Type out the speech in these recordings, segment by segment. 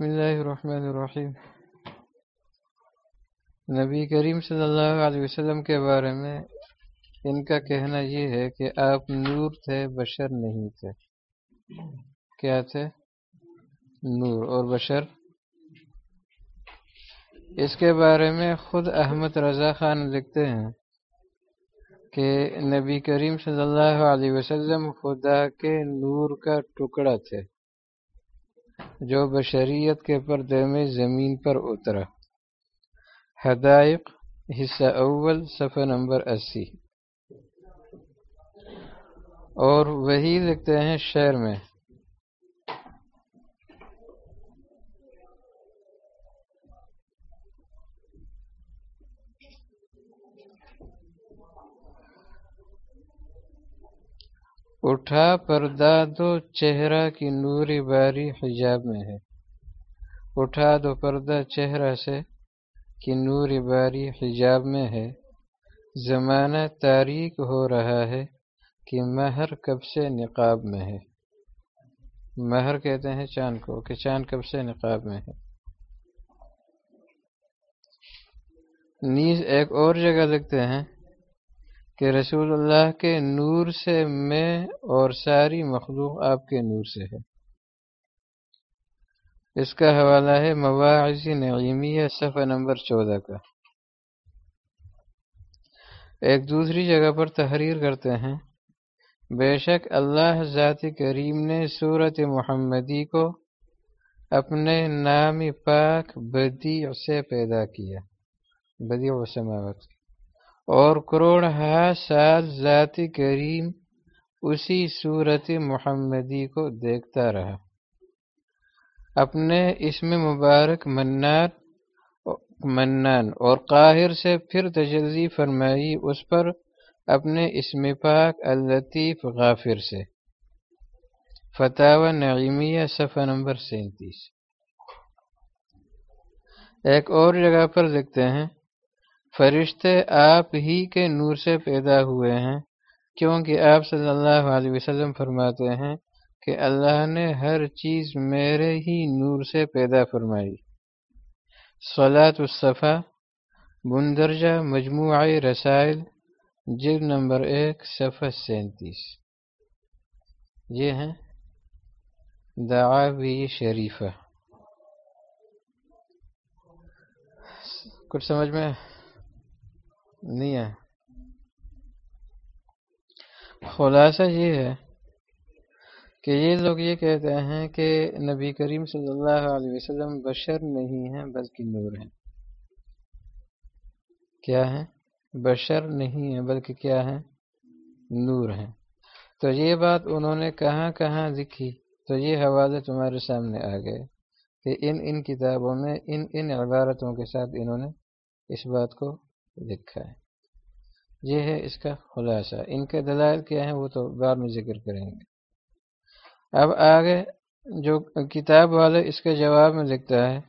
بسم اللہ الرحمن الرحیم۔ نبی کریم صلی اللہ علیہ وسلم کے بارے میں ان کا کہنا یہ ہے کہ آپ نور تھے، بشر نہیں تھے۔ کیا تھے؟ نور اور بشر۔ اس کے بارے میں خود احمد رضا خان لکھتے ہیں کہ نبی کریم صلی اللہ علیہ وسلم خدا کے نور کا ٹکڑا تھے۔ جو بشریت کے پردے میں زمین پر اترا۔ حدائق، حصہ اول، صفحہ نمبر اسی۔ اور وہی لکھتے ہیں شہر میں۔ اٹھا پردہ دو چہرہ کی نوری باری حجاب میں ہے۔ اٹھا دو پردہ چہرہ سے کی نوری باری حجاب میں ہے۔ زمانہ تاریخ ہو رہا ہے کہ مہر کب سے نقاب میں ہے۔ مہر کہتے ہیں چاند کو کہ چاند کب سے نقاب میں ہے۔ نیز ایک اور جگہ لکھتے ہیں۔ کہ رسول اللہ کے نور سے میں اور ساری مخلوق آپ کے نور سے ہے۔ اس کا حوالہ ہے مواعظ نعیمیہ صفحہ نمبر چودہ کا۔ ایک دوسری جگہ پر تحریر کرتے ہیں۔ بے شک اللہ ذات کریم نے صورت محمدی کو اپنے نام پاک بدی سے پیدا کیا۔ بدی و سماوت اور کروڑ ہا سال ذاتی کریم اسی صورت محمدی کو دیکھتا رہا۔ اپنے اس میں مبارک منان منان اور قاہر سے پھر تجلی فرمائی، اس پر اپنے اسم پاک الطیف غافر سے۔ فتح و نعیمیہ، صفحہ نمبر سینتیس۔ ایک اور جگہ پر لکھتے ہیں۔ فرشتے آپ ہی کے نور سے پیدا ہوئے ہیں، کیونکہ آپ صلی اللہ علیہ وسلم فرماتے ہیں کہ اللہ نے ہر چیز میرے ہی نور سے پیدا فرمائی۔ صلاۃ الصفا، بندرجہ مجموعہ رسائل، جلد نمبر ایک، صفحہ سینتیس۔ یہ ہیں۔ دعاوی شریفہ۔ کچھ سمجھ میں؟ نہیں ہے۔ خلاصہ یہ ہے کہ یہ لوگ یہ کہتے ہیں کہ نبی کریم صلی اللہ علیہ وسلم بشر نہیں ہیں بلکہ نور ہیں۔ کیا ہے بشر نہیں ہیں بلکہ کیا ہے نور ہیں۔ تو یہ بات انہوں نے کہاں کہاں لکھی؟ تو یہ حوالے تمہارے سامنے آ گئے کہ ان ان کتابوں میں، ان ان عبارتوں کے ساتھ انہوں نے اس بات کو لکھا ہے۔ یہ ہے اس کا خلاصہ۔ ان کے دلائل کیا ہیں وہ تو بعد میں ذکر کریں گے۔ اب آگے جو کتاب والے اس کے جواب میں لکھتا ہے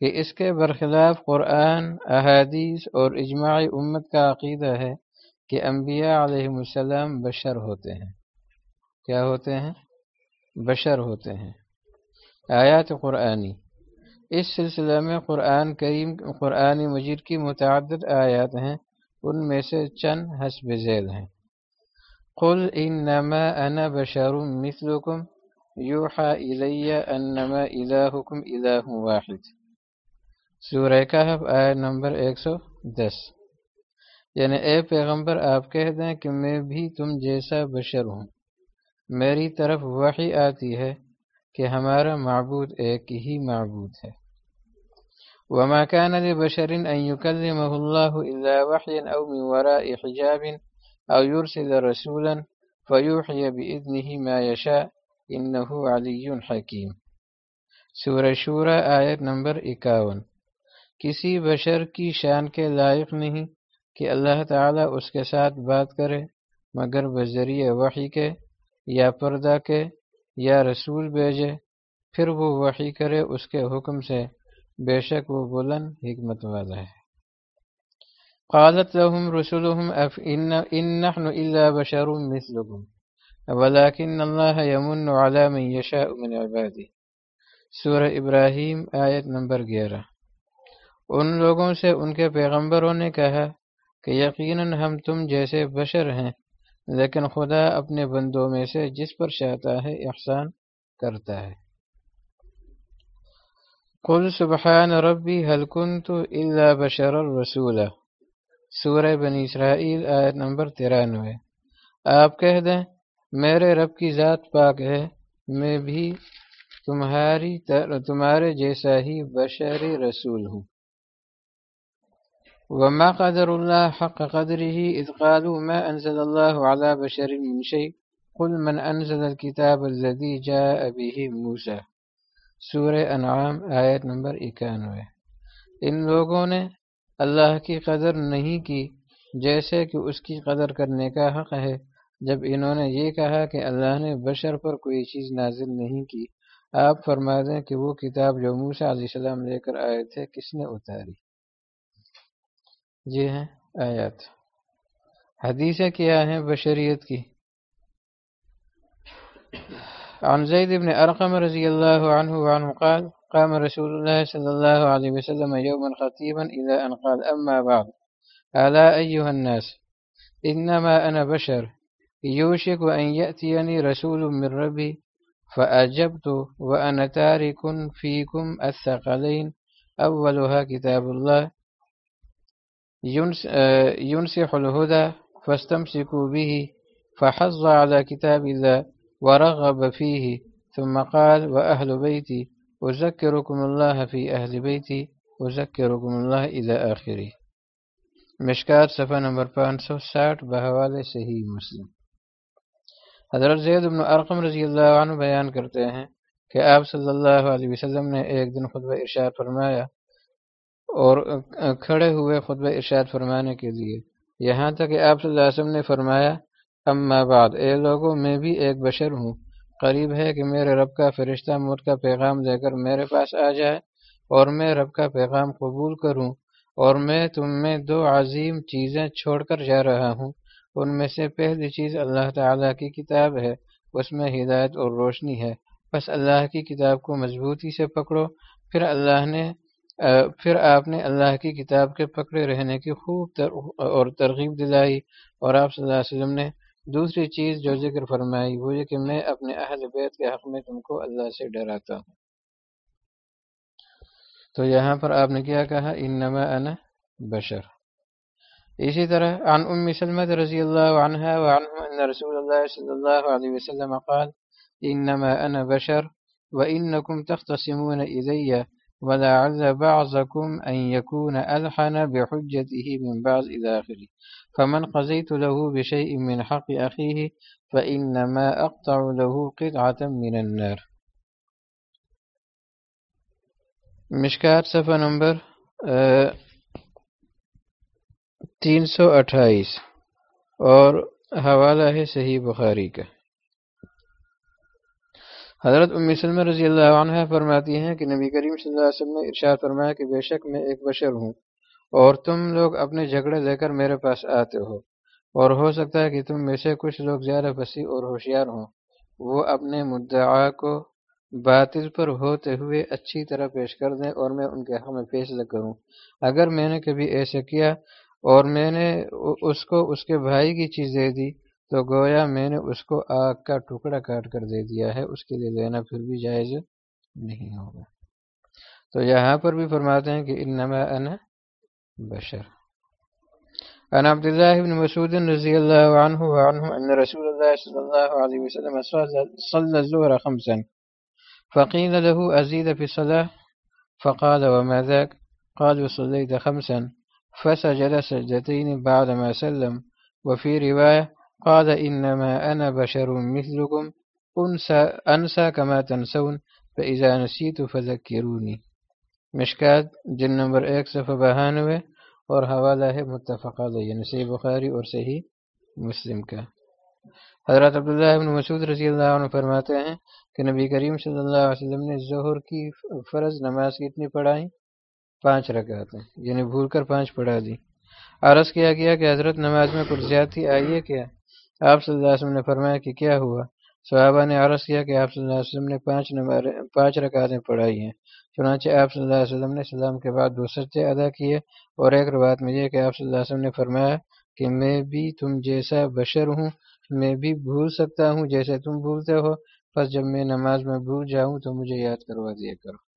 کہ اس کے برخلاف قرآن، احادیث اور اجماع امت کا عقیدہ ہے کہ انبیاء علیہ السلام بشر ہوتے ہیں۔ کیا ہوتے ہیں؟ بشر ہوتے ہیں۔ آیات قرآنی۔ اس سلسلے میں قرآن کریم، قرآن مجید کی متعدد آیات ہیں، ان میں سے چند حسب ذیل ہیں۔ قل انما انا بشر مثلکم یوحا الی انما الہکم الہ واحد۔ سورہ کہف آیت نمبر ایک سو دس۔ یعنی اے پیغمبر، آپ کہہ دیں کہ میں بھی تم جیسا بشر ہوں۔ میری طرف وحی آتی ہے کہ ہمارا معبود ایک ہی معبود ہے۔ وما كان لبشر أن يكلمه الله إلا وحيا أو من وراء حجاب أو يرسل رسولا فيوحي بإذنه ما يشاء إنه علي حكيم۔ سورہ شورہ آیت نمبر اکاون۔ کسی بشر کی شان کے لائق نہیں کہ اللہ تعالیٰ اس کے ساتھ بات کرے، مگر بذریعہ وحی کے یا پردہ کے یا رسول بھیجے، پھر وہ وحی کرے اس کے حکم سے۔ بے شک وہ بلند حکمت والا ہے۔ قالت لهم رسلهم اف ان ان نحن الا بشر مثلكم ولكن الله يمن على من يشاء من عباده سورہ ابراہیم آیت نمبر گیارہ۔ ان لوگوں سے ان کے پیغمبروں نے کہا کہ یقیناً ہم تم جیسے بشر ہیں۔ لیکن خدا اپنے بندوں میں سے جس پر چاہتا ہے احسان کرتا ہے۔ قل سبحان ربی حل کنت الا بشر الرسول سورہ بنی اسرائیل آیت نمبر ترانوے۔ آپ کہہ دیں، میرے رب کی ذات پاک ہے، میں بھی تمہاری تمہارے جیسا ہی بشری رسول ہوں۔ وما قدر الله حق قدره إذ قالوا ما أنزل الله على بشر من شيء قل من أنزل الكتاب الذي جاء به موسى سورہ انعام آیت نمبر اکانوے۔ ان لوگوں نے اللہ کی قدر نہیں کی جیسے کہ اس کی قدر کرنے کا حق ہے۔ جب انہوں نے یہ کہا کہ اللہ نے بشر پر کوئی چیز نازل نہیں کی، آپ فرما دیں کہ وہ کتاب جو موسا علیہ السلام لے کر آئے تھے، کس نے اتاری؟ جی ہیں آیات۔ حدیثیں کیا ہیں بشریت کی۔ عن زید بن ارقم رضی اللہ عنہ وعنہ قال، قام رسول الله صلى الله عليه وسلم يوما خطيبا إلى أن قال أما بعد ألا أيها الناس إنما أنا بشر يوشك أن يأتيني رسول من ربي فأجبت وأنا تارك فيكم الثقلين أولها كتاب الله ينسح الهدى فاستمسكوا به، فحظ على كتاب الله ورغب فيه، ثم قال وأهل بيتي، أذكركم الله في أهل بيتي، أذكركم الله إلى آخره. مشکات صفحہ نمبر پانچ سو ساٹھ بحوالے صحیح مسلم. حضرت زید بن ارقم رضی اللہ عنہ بیان کرتے ہیں کہ آپ صلی اللہ علیہ وسلم نے ایک دن خطبہ ارشاد فرمایا اور کھڑے ہوئے خطبہ ارشاد فرمانے کے لیے۔ یہاں تک کہ آپ صلی اللہ علیہ وسلم نے فرمایا، اما بعد، اے لوگوں میں بھی ایک بشر ہوں۔ قریب ہے کہ میرے رب کا فرشتہ موت کا پیغام دے کر میرے پاس آ جائے اور میں رب کا پیغام قبول کروں اور میں تم میں دو عظیم چیزیں چھوڑ کر جا رہا ہوں۔ ان میں سے پہلی چیز اللہ تعالیٰ کی کتاب ہے، اس میں ہدایت اور روشنی ہے۔ بس اللہ کی کتاب کو مضبوطی سے پکڑو۔ پھر اللہ نے پھر آپ نے اللہ کی کتاب کے پکڑے رہنے کی خوب اور ترغیب دلائی اور آپ صلی اللہ علیہ وسلم نے دوسری چیز جو ذکر فرمائی وہ یہ کہ میں اپنے اہل بیت کے حق میں تم کو اللہ سے ڈراتا ہوں۔ تو یہاں پر آپ نے کیا کہا؟ انما انا بشر۔ اسی طرح عن ام سلمة رضی اللہ عنہ وعنہ ان رسول اللہ صلی اللہ علیہ وسلم قال، انما انا بشر وانکم تختصمون الی ولعل بعضكم ان يكون الحن بحجته من بعض الى اخره فمن قضيت له بشيء من حق اخيه فانما اقطع له قطعه من النار. مشکات صفحہ نمبر تین سو اٹھائیس اور حوالہ ہے صحیح بخاری کا۔ حضرت ام سلم رضی اللہ عنہ فرماتی ہیں کہ نبی کریم صلی اللہ علیہ وسلم نے ارشاد فرمایا کہ بے شک میں ایک بشر ہوں اور تم لوگ اپنے جھگڑے لے کر میرے پاس آتے ہو اور ہو سکتا ہے کہ تم میں سے کچھ لوگ زیادہ پسی اور ہوشیار ہوں۔ وہ اپنے مدعا کو باطل پر ہوتے ہوئے اچھی طرح پیش کر دیں اور میں ان کے حق میں فیصلہ کروں۔ اگر میں نے کبھی ایسا کیا اور میں نے اس کو اس کے بھائی کی چیز دے دی تو گویا میں نے اس کو آگ کا ٹکڑا کاٹ کر دے دیا ہے، اس کے لیے لینا پھر بھی جائز نہیں ہوگا۔ تو یہاں پر بھی فرماتے ہیں کہ انما انا بشر۔ عن عبد الله بن مسعود رضي الله عنه وعنه أن رسول الله صلى الله عليه وسلم صلى الزهر خمسا فقيل له أزيد في الصلاة، فقال وما ذاك قال صليت خمسا، فسجد سجدتين بعدما سلم وفي رواية قال إنما أنا بشر مثلكم أنسى, أنسى كما تنسون فإذا نسيت فذكروني. مشکات جن نمبر ایک صفحہ بہانوے اور حوالہ ہے متفق علیہ یعنی صحیح بخاری اور صحیح مسلم کا۔ حضرت عبداللہ بن مسعود رضی اللہ عنہ فرماتے ہیں کہ نبی کریم صلی اللہ علیہ وسلم نے ظہر کی فرض نماز کتنی پڑھائیں پانچ رکعتیں یعنی بھول کر پانچ پڑھا دی۔ عرض کیا گیا کہ حضرت نماز میں کچھ زیادتی آئی ہے کیا؟ آپ صلی اللہ علیہ وسلم نے فرمایا کہ کیا ہوا؟ صحابہ نے عرض کیا کہ آپ صلی اللہ علیہ وسلم نے پانچ نمبر پانچ رکعتیں پڑھائی ہیں۔ چنانچہ آپ صلی اللہ علیہ وسلم نے سلام کے بعد دو سچے ادا کیے اور ایک روایت میں یہ کہ آپ صلی اللہ علیہ وسلم نے فرمایا کہ میں بھی تم جیسا بشر ہوں، میں بھی بھول سکتا ہوں جیسے تم بھولتے ہو، پس جب میں نماز میں بھول جاؤں تو مجھے یاد کروا دیا کرو۔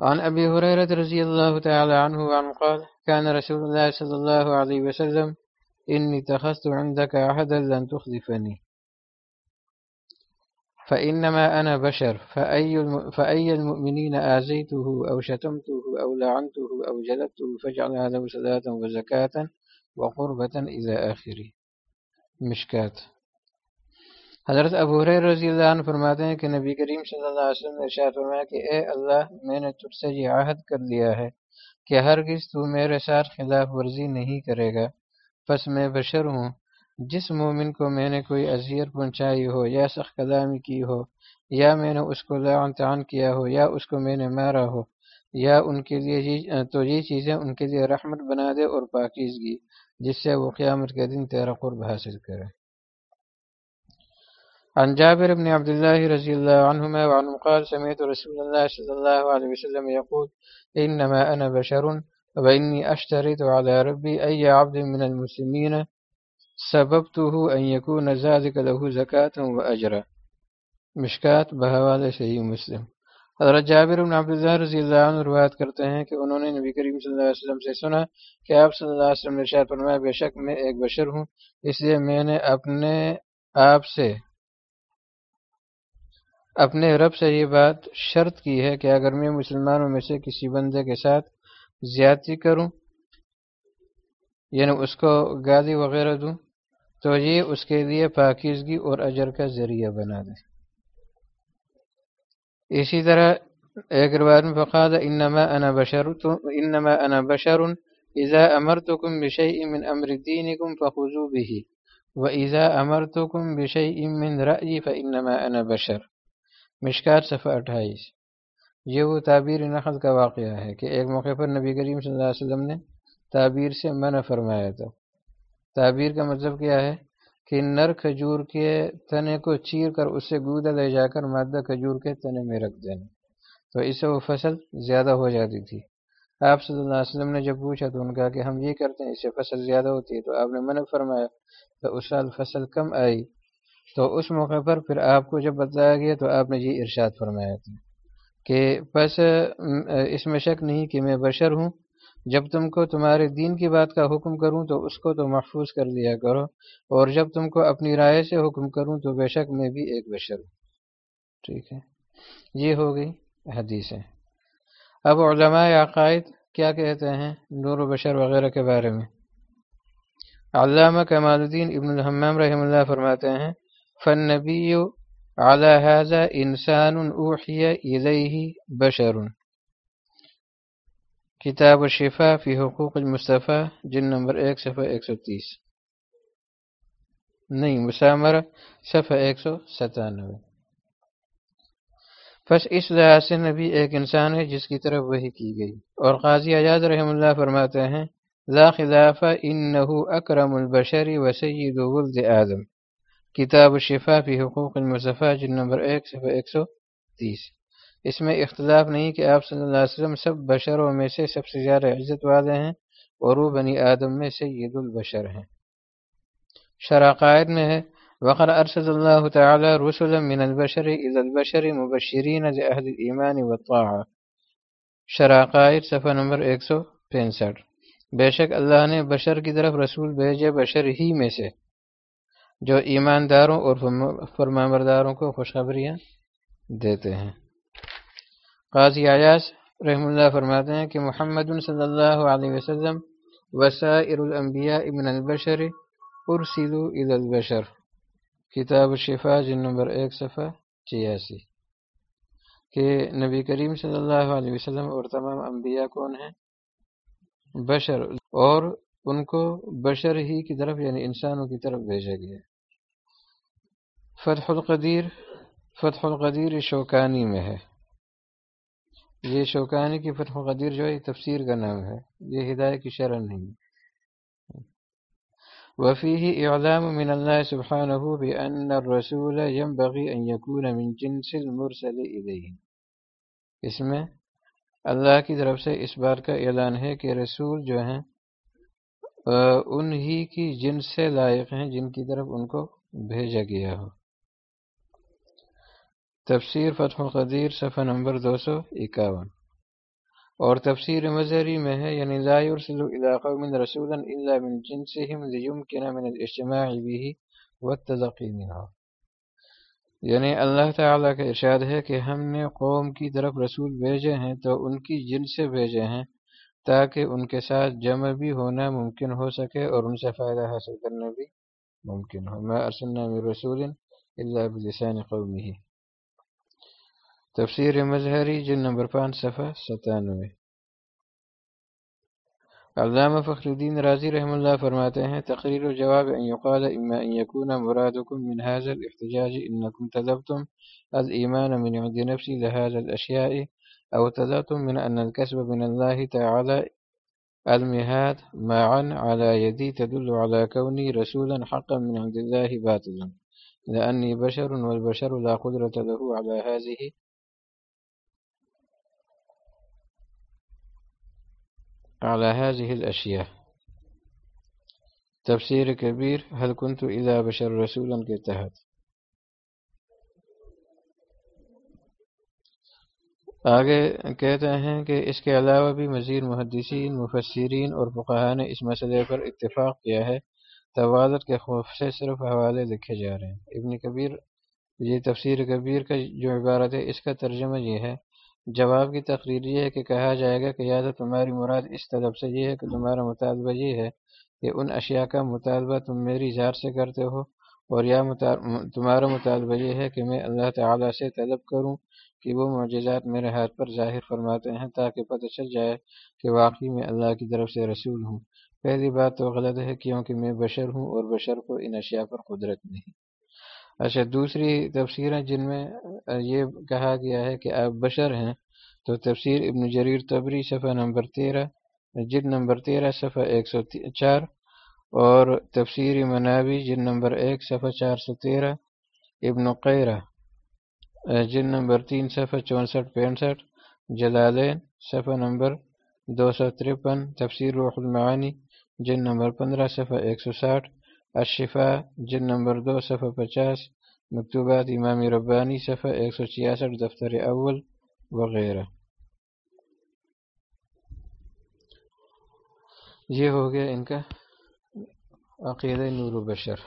عن ابي هريره رضي الله تعالى عنه وعن قال كان رسول الله صلى الله عليه وسلم اني اتخذت عندك عهدا لن تخذفني فإنما أنا بشر فأي, الم... فأي المؤمنين آزيته أو شتمته أو لعنته أو جلبته فاجعل هذا صلاة وزكاة وقربة إلى آخره. مشکات. حضرت ابو رضی اللہ عنہ فرماتے ہیں کہ نبی کریم صلی اللہ علیہ وسلم نے ارشاد فرمایا کہ اے اللہ میں نے تجھ سے یہ عہد کر لیا ہے کہ ہرگز تو میرے ساتھ خلاف ورزی نہیں کرے گا۔ پس میں بشر ہوں۔ جس مومن کو میں نے کوئی اذیت پہنچائی ہو، یا سخت کلامی کی ہو، یا میں نے اس کو لعن تعان کیا ہو، یا اس کو میں نے مارا ہو، یا ان کے لیے تو یہ چیزیں ان کے لیے رحمت بنا دے اور پاکیزگی، جس سے وہ قیامت کے دن تیرا قرب حاصل کرے۔ عن جابر بن عبد الله رضي الله عنهما وعنه قال، سمعت رسول الله صلى الله عليه وسلم يقول إنما أنا بشر وإني أشترط على ربي أي عبد من المسلمين سببته أن يكون ذلك له زكاة وأجرا مشکات بحوال صحیح مسلم۔ حضرت جابر بن عبداللہ رضی اللہ عنہ روایت کرتے ہیں کہ انہوں نے نبی کریم صلی اللہ علیہ وسلم سے سنا کہ آپ صلی اللہ علیہ وسلم نے ارشاد فرمایا، بے شک میں ایک بشر ہوں، اس لیے میں نے اپنے آپ سے، اپنے رب سے یہ بات شرط کی ہے کہ اگر میں مسلمانوں میں سے کسی بندے کے ساتھ زیادتی کروں؟ یعنی اس کو گالی وغیرہ دوں؟ تو یہ اس کے لیے پاکیزگی اور اجر کا ذریعہ بنا دے۔ اسی طرح ایک روایت میں فقاد انما انا بشر انما انا بشر اذا امرتكم بشيء من امر دينكم فخذوا به واذا امرتكم بشيء من رايي فانما انا بشر. مشکات صفحہ اٹھائیس۔ یہ وہ تعبیر نقل کا واقعہ ہے کہ ایک موقع پر نبی کریم صلی اللہ علیہ وسلم نے تعبیر سے منع فرمایا تھا۔ تعبیر کا مطلب کیا ہے؟ کہ نر کھجور کے تنے کو چیر کر اسے گودا لے جا کر مادہ کھجور کے تنے میں رکھ دینا۔ تو اس سے وہ فصل زیادہ ہو جاتی تھی۔ آپ صلی اللہ علیہ وسلم نے جب پوچھا تو ان کا کہ ہم یہ کرتے ہیں اس سے فصل زیادہ ہوتی ہے تو آپ نے منع فرمایا تو اس سال فصل کم آئی۔ تو اس موقع پر پھر آپ کو جب بتایا گیا تو آپ نے یہ ارشاد فرمایا تھا۔ کہ بس اس میں شک نہیں کہ میں بشر ہوں۔ جب تم کو تمہارے دین کی بات کا حکم کروں تو اس کو تو محفوظ کر لیا کرو، اور جب تم کو اپنی رائے سے حکم کروں تو بے شک میں بھی ایک بشر ہوں۔ ٹھیک ہے۔ یہ ہو گئی حدیث۔ ہے اب علماء عقائد کیا کہتے ہیں نور و بشر وغیرہ کے بارے میں؟ علامہ کمال الدین ابن الحمام رحم اللہ فرماتے ہیں فن نبی اعلیٰ انسان الیہ بشر. کتاب الشفا فی حقوق المصطفیٰ جن نمبر ایک، صفحہ ایک سو تیس. نہیں مسامر صفحہ ایک سو ستانوے. بس اس لحاظ سے نبی ایک انسان ہے جس کی طرف وہی کی گئی. اور قاضی اجاز رحم اللہ فرماتے ہیں، لا خلاف، انہو اکرم البشری و سید ولد آدم. کتاب الشفا فی حقوق المصطفیٰ جن نمبر ایک، صفحہ ایک سو تیس۔ اس میں اختلاف نہیں کہ آپ صلی اللہ علیہ وسلم سب بشروں میں سے سب سے زیادہ عزت والے ہیں اور وہ بنی آدم میں سے عید البشر ہیں۔ شراقائد میں ہے وقر ارسد اللہ تعالی رسول من البشر الى البشر مبشرین اہل ایمان والطاعہ شراقائد صفحہ نمبر 165 بے شک اللہ نے بشر کی طرف رسول بھیجے بشر ہی میں سے۔ جو ایمانداروں اور فرمانبرداروں کو خوشخبریاں دیتے ہیں۔ قاضی عیاس رحم اللہ فرماتے ہیں کہ محمد صلی اللہ علیہ وسلم وسائر الانبیاء ابن البشر ارسلو الى البشر۔ کتاب الشفا جن نمبر ایک، صفحہ چیاسی کہ نبی کریم صلی اللہ علیہ وسلم اور تمام انبیاء کون ہیں؟ بشر اور ان کو بشر ہی کی طرف یعنی انسانوں کی طرف بھیجا گیا فتح القدیر فتح القدیر شوکانی میں ہے۔ یہ شوکانی کی فتح قدیر جو ہے تفسیر کا نام ہے۔ یہ ہدایت کی شرح نہیں وفيه إعلام من الله سبحانه بأن الرسول ينبغي أن يكون من جنس المرسل إليه اس میں اللہ کی طرف سے اس بات کا اعلان ہے کہ رسول جو ہیں انہی کی جن سے لائق ہیں، جن کی طرف ان کو بھیجا گیا ہو۔ تفسیر فتح القدیر، صفحہ نمبر دو سو اکاون۔ اور تفسیر مظہری میں ہے یعنی لا يرسل الى قوم رسولا الا من جنسهم ليمكن من الاجتماع به والتلقي منه یعنی اللہ تعالیٰ کا ارشاد ہے کہ ہم نے قوم کی طرف رسول بھیجے ہیں تو ان کی جن سے بھیجے ہیں تاکہ ان کے ساتھ جمع بھی ہونا ممکن ہو سکے اور ان سے فائدہ حاصل کرنا بھی ممکن ہو۔ میں ارسلنا من رسول اللہ بلسان قومی تفسیر مظہری جن نمبر پانچ، صفحہ ستانوے۔ علامہ فخر الدین راضی رحم اللہ فرماتے ہیں، تقریر و جواب ان يقال اما ان يكون مرادكم من هذا الاحتجاج انكم طلبتم الايمان من عند نفسي لهذا الاشياء او طلبتم من ان الكسب من الله تعالى المهاد معا على يدي تدل على كوني رسولا حقا من عند الله باطلا لاني بشر والبشر لا قدرة له على هذه. على هذه الأشياء. تفسیر کبیر هل كنت إذا بشر رسولا کے تحت آگے کہتے ہیں کہ اس کے علاوہ بھی مزید محدثین، مفسرین اور فقہ نے اس مسئلے پر اتفاق کیا ہے۔ توالت کے خوف سے صرف حوالے لکھے جا رہے ہیں۔ ابن کبیر، یہ تفسیر کبیر کا جو عبارت ہے، اس کا ترجمہ یہ ہے۔ جواب کی تقریر یہ ہے کہ کہا جائے گا کہ یا تو تمہاری مراد اس طلب سے یہ ہے کہ تمہارا مطالبہ یہ ہے کہ ان اشیاء کا مطالبہ تم میری ذات سے کرتے ہو اور یا تمہارا مطالبہ یہ ہے کہ میں اللہ تعالیٰ سے طلب کروں کہ وہ معجزات میرے ہاتھ پر ظاہر فرماتے ہیں تاکہ پتہ چل جائے کہ واقعی میں اللہ کی طرف سے رسول ہوں۔ پہلی بات تو غلط ہے کیونکہ میں بشر ہوں اور بشر کو ان اشیاء پر قدرت نہیں۔ اچھا دوسری تفسیریں جن میں یہ کہا گیا ہے کہ آپ بشر ہیں۔ تو تفسیر ابن جریر تبری صفحہ نمبر تیرہ جن نمبر تیرہ، صفحہ ایک سو چار اور تفسیر منابی جن نمبر ایک، صفحہ چار سو تیرہ، ابن قیرہ۔ جن نمبر تین صفحہ چونسٹھ پینسٹھ، جلالین صفحہ نمبر دو سو ترپن، تفسیر روح المعانی جن نمبر پندرہ صفحہ ایک سو ساٹھ اشفا جن نمبر دو صفحہ پچاس، مکتوبات امامی ربانی صفحہ ایک سو چھیاسٹھ، دفتر اول وغیرہ یہ ہو گیا ان کا عقیدہ نور و بشر